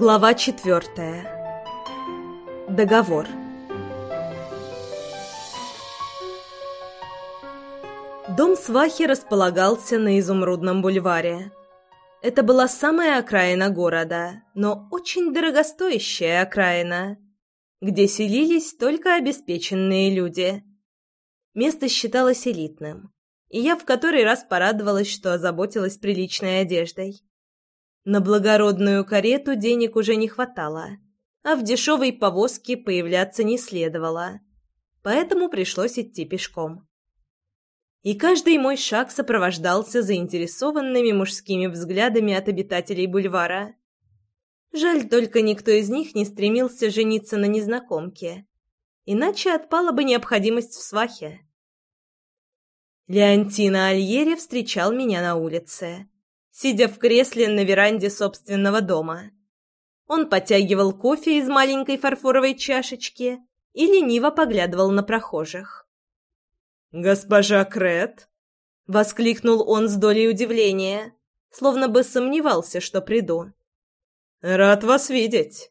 Глава четвертая. Договор. Дом свахи располагался на Изумрудном бульваре. Это была самая окраина города, но очень дорогостоящая окраина, где селились только обеспеченные люди. Место считалось элитным, и я в который раз порадовалась, что озаботилась приличной одеждой. На благородную карету денег уже не хватало, а в дешевой повозке появляться не следовало. Поэтому пришлось идти пешком. И каждый мой шаг сопровождался заинтересованными мужскими взглядами от обитателей бульвара. Жаль, только никто из них не стремился жениться на незнакомке. Иначе отпала бы необходимость в свахе. Леонтина Альери встречал меня на улице сидя в кресле на веранде собственного дома. Он потягивал кофе из маленькой фарфоровой чашечки и лениво поглядывал на прохожих. «Госпожа Крет!» — воскликнул он с долей удивления, словно бы сомневался, что приду. «Рад вас видеть!»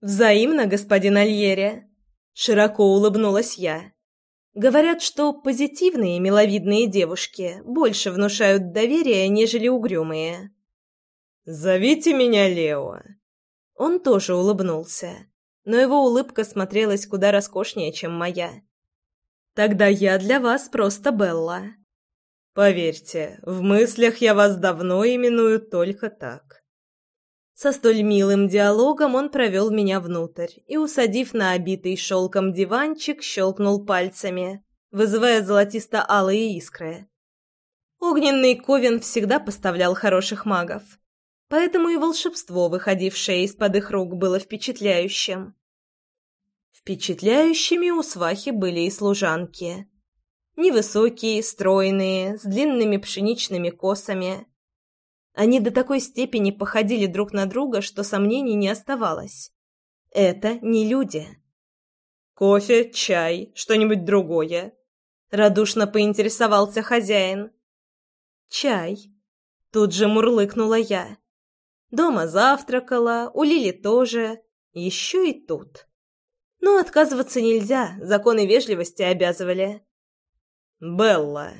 «Взаимно, господин Альере!» — широко улыбнулась я. Говорят, что позитивные миловидные девушки больше внушают доверие, нежели угрюмые. «Зовите меня Лео!» Он тоже улыбнулся, но его улыбка смотрелась куда роскошнее, чем моя. «Тогда я для вас просто Белла». «Поверьте, в мыслях я вас давно именую только так». Со столь милым диалогом он провел меня внутрь и, усадив на обитый шелком диванчик, щелкнул пальцами, вызывая золотисто-алые искры. Огненный Ковен всегда поставлял хороших магов, поэтому и волшебство, выходившее из-под их рук, было впечатляющим. Впечатляющими у свахи были и служанки. Невысокие, стройные, с длинными пшеничными косами – они до такой степени походили друг на друга, что сомнений не оставалось. Это не люди. «Кофе, чай, что-нибудь другое?» — радушно поинтересовался хозяин. «Чай», — тут же мурлыкнула я. Дома завтракала, у Лили тоже, еще и тут. Но отказываться нельзя, законы вежливости обязывали. «Белла»,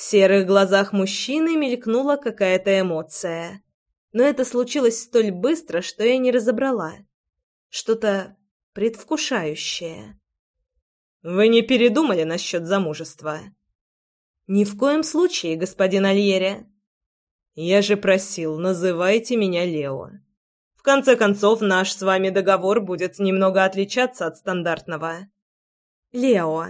в серых глазах мужчины мелькнула какая-то эмоция. Но это случилось столь быстро, что я не разобрала. Что-то предвкушающее. «Вы не передумали насчет замужества?» «Ни в коем случае, господин Альере». «Я же просил, называйте меня Лео. В конце концов, наш с вами договор будет немного отличаться от стандартного». «Лео»,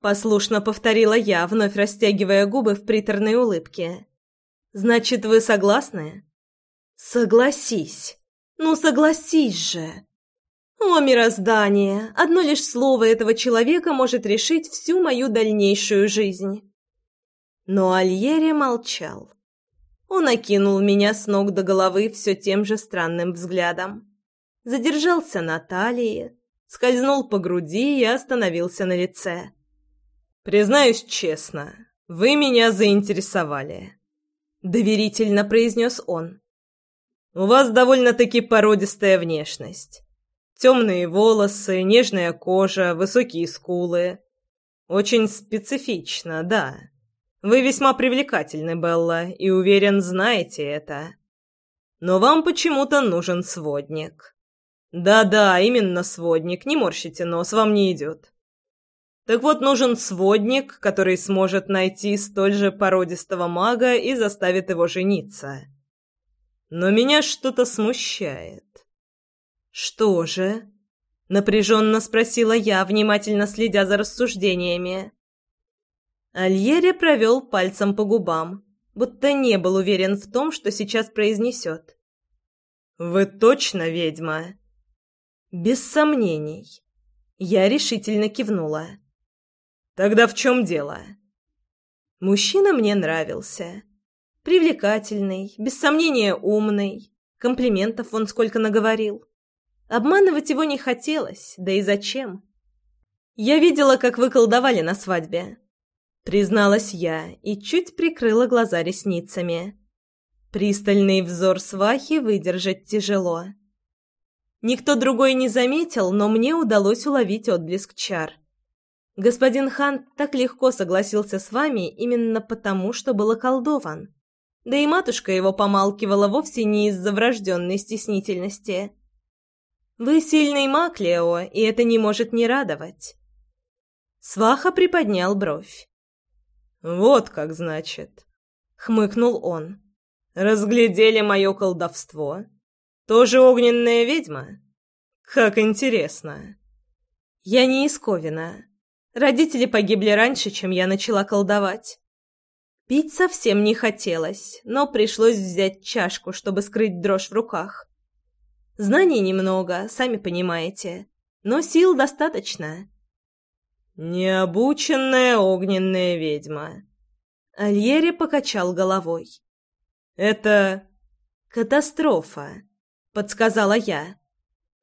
Послушно повторила я, вновь растягивая губы в приторной улыбке. «Значит, вы согласны?» «Согласись! Ну, согласись же!» «О, мироздание! Одно лишь слово этого человека может решить всю мою дальнейшую жизнь!» Но Альери молчал. Он окинул меня с ног до головы все тем же странным взглядом. Задержался на талии, скользнул по груди и остановился на лице. «Признаюсь честно, вы меня заинтересовали», — доверительно произнес он. «У вас довольно-таки породистая внешность. Темные волосы, нежная кожа, высокие скулы. Очень специфично, да. Вы весьма привлекательны, Белла, и, уверен, знаете это. Но вам почему-то нужен сводник». «Да-да, именно сводник, не морщите нос, вам не идет». Так вот, нужен сводник, который сможет найти столь же породистого мага и заставит его жениться. Но меня что-то смущает. «Что же?» — напряженно спросила я, внимательно следя за рассуждениями. Альери провел пальцем по губам, будто не был уверен в том, что сейчас произнесет. «Вы точно ведьма?» «Без сомнений». Я решительно кивнула. Тогда в чем дело? Мужчина мне нравился. Привлекательный, без сомнения умный. Комплиментов он сколько наговорил. Обманывать его не хотелось, да и зачем? Я видела, как вы колдовали на свадьбе. Призналась я и чуть прикрыла глаза ресницами. Пристальный взор свахи выдержать тяжело. Никто другой не заметил, но мне удалось уловить отблеск чар. — Господин хан так легко согласился с вами именно потому, что был околдован. Да и матушка его помалкивала вовсе не из-за врожденной стеснительности. Вы сильный маг, Лео, и это не может не радовать. Сваха приподнял бровь. «Вот как значит», — хмыкнул он. «Разглядели мое колдовство. Тоже огненная ведьма? Как интересно!» «Я не исковина», Родители погибли раньше, чем я начала колдовать. Пить совсем не хотелось, но пришлось взять чашку, чтобы скрыть дрожь в руках. Знаний немного, сами понимаете, но сил достаточно. «Необученная огненная ведьма». Альери покачал головой. «Это... катастрофа», — подсказала я.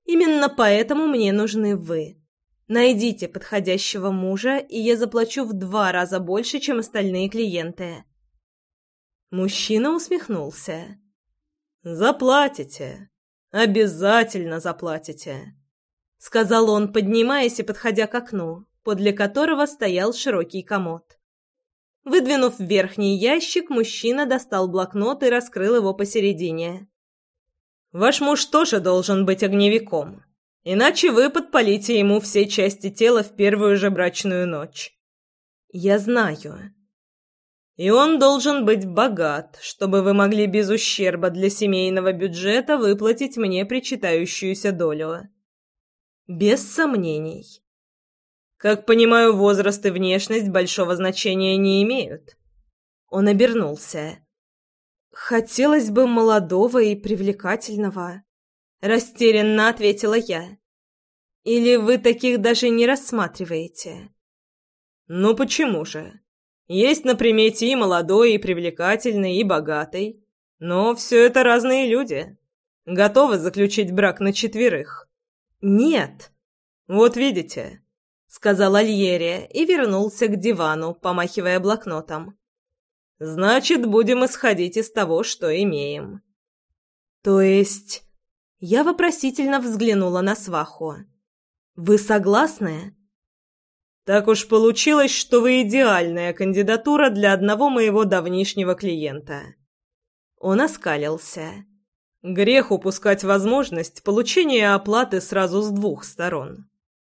«Именно поэтому мне нужны вы». Найдите подходящего мужа, и я заплачу в два раза больше, чем остальные клиенты. Мужчина усмехнулся. Заплатите. Обязательно заплатите, сказал он, поднимаясь и подходя к окну, подле которого стоял широкий комод. Выдвинув верхний ящик, мужчина достал блокнот и раскрыл его посередине. Ваш муж тоже должен быть огневиком. Иначе вы подпалите ему все части тела в первую же брачную ночь. Я знаю. И он должен быть богат, чтобы вы могли без ущерба для семейного бюджета выплатить мне причитающуюся долю. Без сомнений. Как понимаю, возраст и внешность большого значения не имеют. Он обернулся. Хотелось бы молодого и привлекательного. Растерянно ответила я. Или вы таких даже не рассматриваете? Ну почему же? Есть на примете и молодой, и привлекательный, и богатый. Но все это разные люди. Готовы заключить брак на четверых? Нет. Вот видите, сказал Альерия и вернулся к дивану, помахивая блокнотом. Значит, будем исходить из того, что имеем. То есть я вопросительно взглянула на сваху. «Вы согласны?» «Так уж получилось, что вы идеальная кандидатура для одного моего давнишнего клиента». Он оскалился. «Грех упускать возможность получения оплаты сразу с двух сторон».